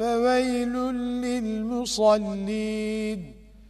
فويل للمصلين